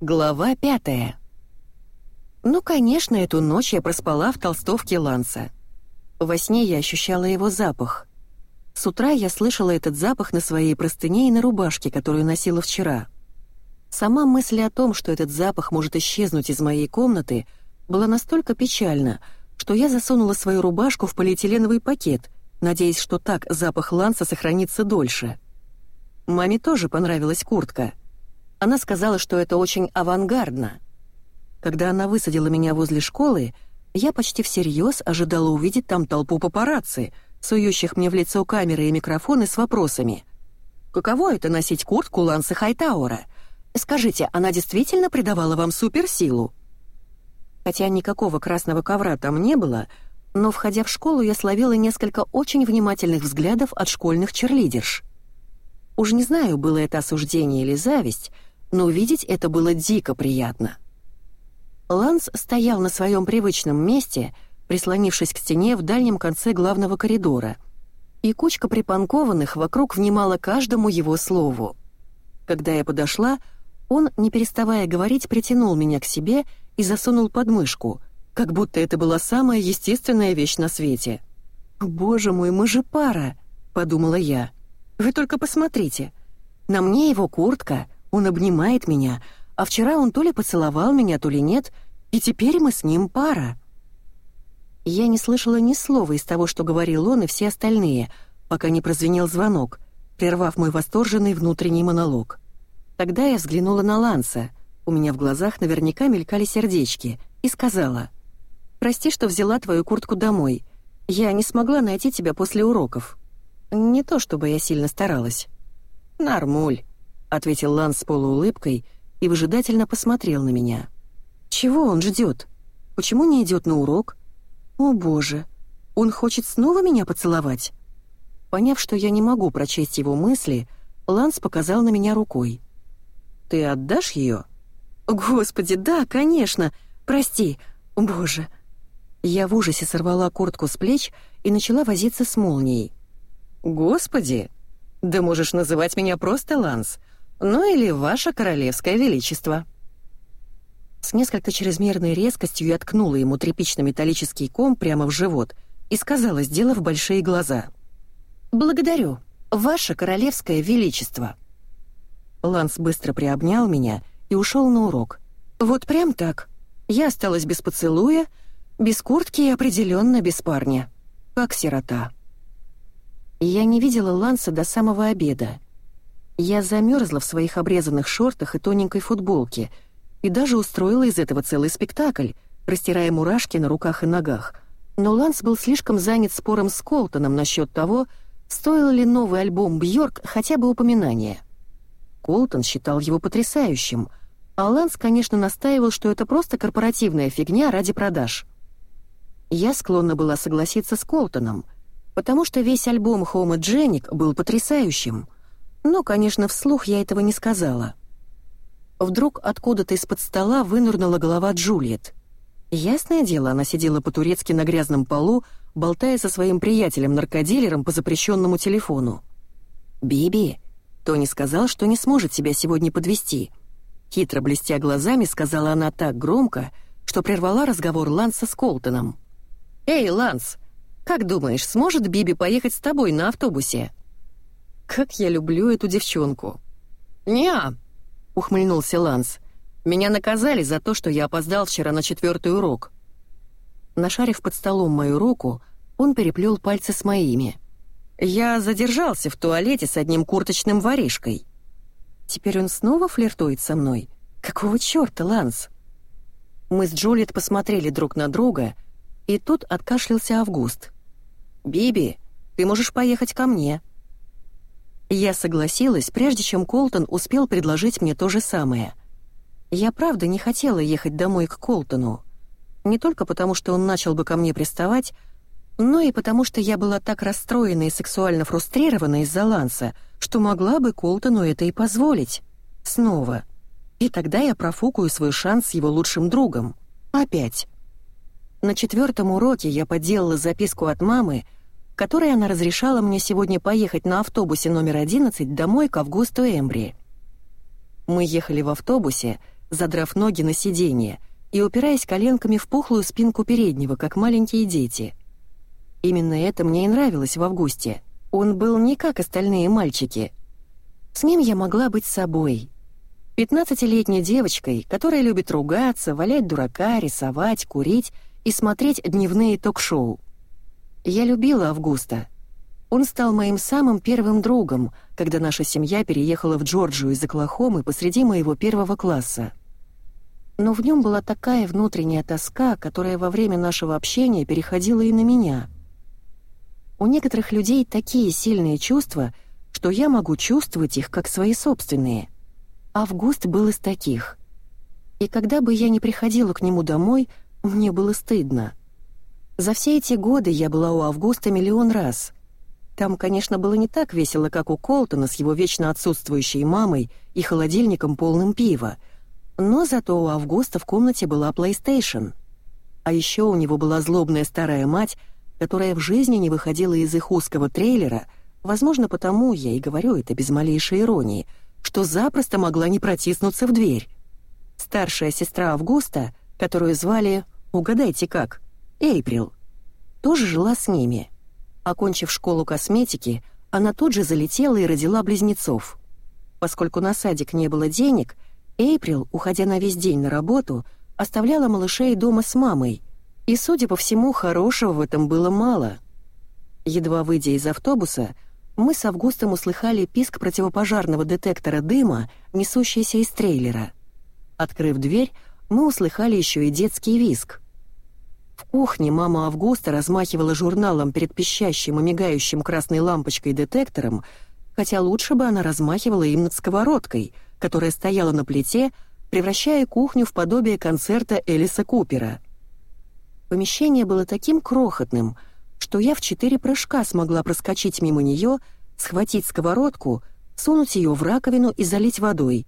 Глава пятая. Ну, конечно, эту ночь я проспала в толстовке Ланса. Во сне я ощущала его запах. С утра я слышала этот запах на своей простыне и на рубашке, которую носила вчера. Сама мысль о том, что этот запах может исчезнуть из моей комнаты, была настолько печальна, что я засунула свою рубашку в полиэтиленовый пакет, надеясь, что так запах Ланса сохранится дольше. Маме тоже понравилась куртка — она сказала, что это очень авангардно. Когда она высадила меня возле школы, я почти всерьез ожидала увидеть там толпу папарацци, сующих мне в лицо камеры и микрофоны с вопросами. «Каково это носить куртку Ланса Хайтаура? Скажите, она действительно придавала вам суперсилу?» Хотя никакого красного ковра там не было, но, входя в школу, я словила несколько очень внимательных взглядов от школьных черлидерш. Уж не знаю, было это осуждение или зависть, но увидеть это было дико приятно. Ланс стоял на своем привычном месте, прислонившись к стене в дальнем конце главного коридора, и кучка припанкованных вокруг внимала каждому его слову. Когда я подошла, он, не переставая говорить, притянул меня к себе и засунул под мышку, как будто это была самая естественная вещь на свете. «Боже мой, мы же пара!» — подумала я. «Вы только посмотрите. На мне его куртка, он обнимает меня, а вчера он то ли поцеловал меня, то ли нет, и теперь мы с ним пара. Я не слышала ни слова из того, что говорил он и все остальные, пока не прозвенел звонок, прервав мой восторженный внутренний монолог. Тогда я взглянула на Ланса, у меня в глазах наверняка мелькали сердечки, и сказала, «Прости, что взяла твою куртку домой. Я не смогла найти тебя после уроков. Не то чтобы я сильно старалась». «Нормуль», ответил Ланс с полуулыбкой и выжидательно посмотрел на меня. Чего он ждет? Почему не идет на урок? О, боже. Он хочет снова меня поцеловать. Поняв, что я не могу прочесть его мысли, Ланс показал на меня рукой. Ты отдашь ее? Господи, да, конечно. Прости. Боже. Я в ужасе сорвала куртку с плеч и начала возиться с молнией. Господи, да можешь называть меня просто Ланс ну или ваше королевское величество». С несколько чрезмерной резкостью я ткнула ему тряпично-металлический ком прямо в живот и сказала, сделав большие глаза. «Благодарю, ваше королевское величество». Ланс быстро приобнял меня и ушел на урок. Вот прям так. Я осталась без поцелуя, без куртки и определенно без парня. Как сирота. Я не видела Ланса до самого обеда. Я замерзла в своих обрезанных шортах и тоненькой футболке и даже устроила из этого целый спектакль, растирая мурашки на руках и ногах. Но Ланс был слишком занят спором с Колтоном насчет того, стоил ли новый альбом Бьорк хотя бы упоминания. Колтон считал его потрясающим, а Ланс, конечно, настаивал, что это просто корпоративная фигня ради продаж. Я склонна была согласиться с Колтоном, потому что весь альбом Хома Дженник был потрясающим — но, конечно, вслух я этого не сказала. Вдруг откуда-то из-под стола вынырнула голова Джульет. Ясное дело, она сидела по-турецки на грязном полу, болтая со своим приятелем-наркодилером по запрещенному телефону. «Биби», Тони сказал, что не сможет себя сегодня подвести. Хитро блестя глазами, сказала она так громко, что прервала разговор Ланса с Колтоном. «Эй, Ланс, как думаешь, сможет Биби поехать с тобой на автобусе?» Как я люблю эту девчонку. «Не-а», ухмыльнулся Ланс. «Меня наказали за то, что я опоздал вчера на четвертый урок». Нашарив под столом мою руку, он переплел пальцы с моими. «Я задержался в туалете с одним курточным воришкой». Теперь он снова флиртует со мной. Какого чёрта, Ланс? Мы с Джулиет посмотрели друг на друга, и тут откашлялся Август. «Биби, ты можешь поехать ко мне», я согласилась, прежде чем Колтон успел предложить мне то же самое. Я правда не хотела ехать домой к Колтону. Не только потому, что он начал бы ко мне приставать, но и потому, что я была так расстроена и сексуально фрустрирована из-за Ланса, что могла бы Колтону это и позволить. Снова. И тогда я профукаю свой шанс с его лучшим другом. Опять. На четвертом уроке я подделала записку от мамы, которой она разрешала мне сегодня поехать на автобусе номер 11 домой к Августу Эмбри. Мы ехали в автобусе, задрав ноги на сиденье и упираясь коленками в пухлую спинку переднего, как маленькие дети. Именно это мне и нравилось в Августе. Он был не как остальные мальчики. С ним я могла быть собой. Пятнадцатилетней девочкой, которая любит ругаться, валять дурака, рисовать, курить и смотреть дневные ток-шоу. Я любила Августа. Он стал моим самым первым другом, когда наша семья переехала в Джорджию из Оклахомы посреди моего первого класса. Но в нем была такая внутренняя тоска, которая во время нашего общения переходила и на меня — у некоторых людей такие сильные чувства, что я могу чувствовать их как свои собственные. Август был из таких. И когда бы я не приходила к нему домой, мне было стыдно. За все эти годы я была у Августа миллион раз. Там, конечно, было не так весело, как у Колтона с его вечно отсутствующей мамой и холодильником полным пива, но зато у Августа в комнате была PlayStation. А еще у него была злобная старая мать, которая в жизни не выходила из их узкого трейлера, возможно, потому, я и говорю это без малейшей иронии, что запросто могла не протиснуться в дверь. Старшая сестра Августа, которую звали, угадайте как, Эйприл, тоже жила с ними. Окончив школу косметики, она тут же залетела и родила близнецов. Поскольку на садик не было денег, Эйприл, уходя на весь день на работу, оставляла малышей дома с мамой — и, судя по всему, хорошего в этом было мало. Едва выйдя из автобуса, мы с Августом услыхали писк противопожарного детектора дыма, несущийся из трейлера. Открыв дверь, мы услыхали еще и детский визг. Кухне мама Августа размахивала журналом перед пищащим и мигающим красной лампочкой детектором, хотя лучше бы она размахивала им над сковородкой, которая стояла на плите, превращая кухню в подобие концерта Элиса Купера — Помещение было таким крохотным, что я в четыре прыжка смогла проскочить мимо нее, схватить сковородку, сунуть ее в раковину и залить водой.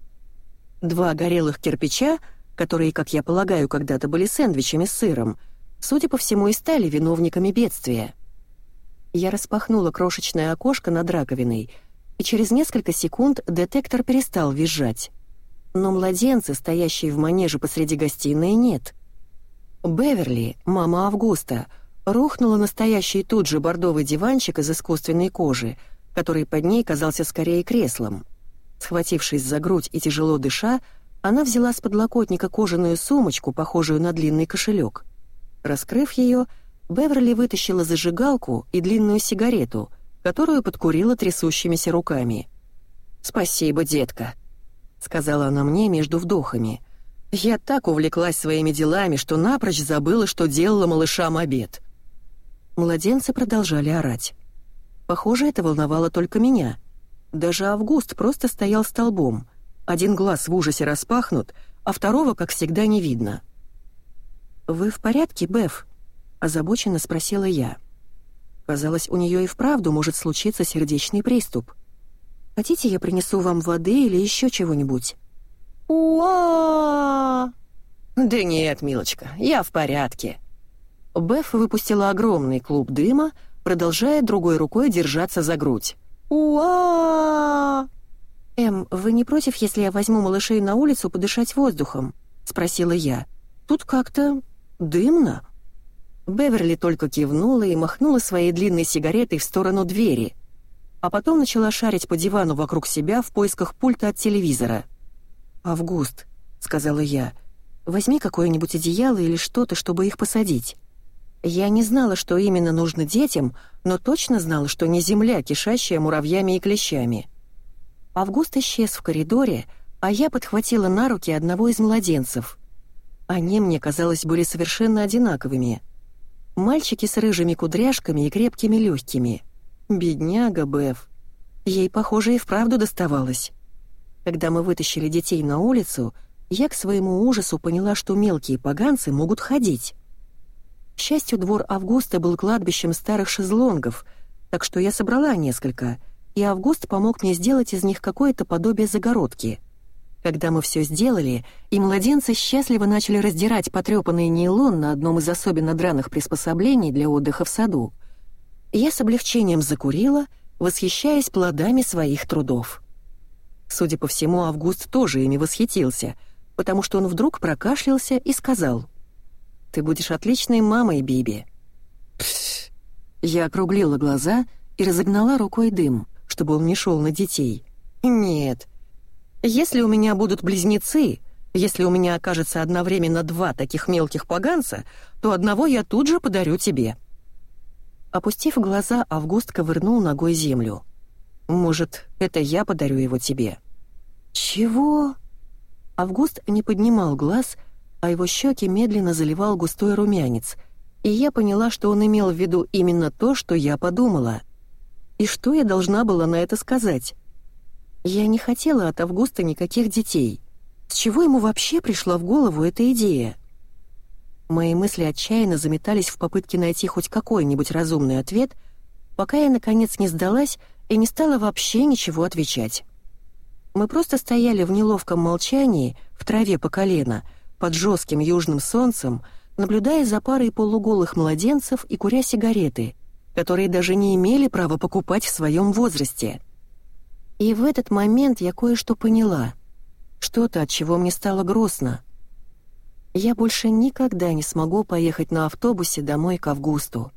Два горелых кирпича, которые, как я полагаю, когда-то были сэндвичами с сыром, судя по всему, и стали виновниками бедствия. Я распахнула крошечное окошко над раковиной, и через несколько секунд детектор перестал визжать. Но младенца, стоящие в манеже посреди гостиной, нет — Беверли, мама Августа, рухнула настоящий тут же бордовый диванчик из искусственной кожи, который под ней казался скорее креслом. Схватившись за грудь и тяжело дыша, она взяла с подлокотника кожаную сумочку, похожую на длинный кошелек. Раскрыв ее, Беверли вытащила зажигалку и длинную сигарету, которую подкурила трясущимися руками. «Спасибо, детка», — сказала она мне между вдохами — я так увлеклась своими делами, что напрочь забыла, что делала малышам обед. Младенцы продолжали орать. Похоже, это волновало только меня. Даже Август просто стоял столбом. Один глаз в ужасе распахнут, а второго, как всегда, не видно. «Вы в порядке, Беф?» — озабоченно спросила я. Казалось, у нее и вправду может случиться сердечный приступ. «Хотите, я принесу вам воды или еще чего-нибудь?» уа «Да нет, милочка, я в порядке». Беф выпустила огромный клуб дыма, продолжая другой рукой держаться за грудь. уа «Эм, вы не против, если я возьму малышей на улицу подышать воздухом?» — спросила я. «Тут как-то дымно». Беверли только кивнула и махнула своей длинной сигаретой в сторону двери, а потом начала шарить по дивану вокруг себя в поисках пульта от телевизора — «Август», — сказала я, — «возьми какое-нибудь одеяло или что-то, чтобы их посадить». Я не знала, что именно нужно детям, но точно знала, что не земля, кишащая муравьями и клещами. Август исчез в коридоре, а я подхватила на руки одного из младенцев. Они, мне казалось, были совершенно одинаковыми. Мальчики с рыжими кудряшками и крепкими легкими. Бедняга Беф. Ей, похоже, и вправду доставалось. Когда мы вытащили детей на улицу, я к своему ужасу поняла, что мелкие поганцы могут ходить. К счастью, двор Августа был кладбищем старых шезлонгов, так что я собрала несколько, и Август помог мне сделать из них какое-то подобие загородки. Когда мы все сделали, и младенцы счастливо начали раздирать потрепанный нейлон на одном из особенно драных приспособлений для отдыха в саду, я с облегчением закурила, восхищаясь плодами своих трудов. Судя по всему, Август тоже ими восхитился, потому что он вдруг прокашлялся и сказал, «Ты будешь отличной мамой, Биби». Пс. Я округлила глаза и разогнала рукой дым, чтобы он не шел на детей. «Нет. Если у меня будут близнецы, если у меня окажется одновременно два таких мелких поганца, то одного я тут же подарю тебе». Опустив глаза, Август ковырнул ногой землю. «Может, это я подарю его тебе?» «Чего?» Август не поднимал глаз, а его щеки медленно заливал густой румянец, и я поняла, что он имел в виду именно то, что я подумала. И что я должна была на это сказать? Я не хотела от Августа никаких детей. С чего ему вообще пришла в голову эта идея? Мои мысли отчаянно заметались в попытке найти хоть какой-нибудь разумный ответ, пока я, наконец, не сдалась и не стала вообще ничего отвечать. Мы просто стояли в неловком молчании, в траве по колено, под жестким южным солнцем, наблюдая за парой полуголых младенцев и куря сигареты, которые даже не имели права покупать в своем возрасте. И в этот момент я кое-что поняла. Что-то, от чего мне стало грустно. Я больше никогда не смогу поехать на автобусе домой к Августу.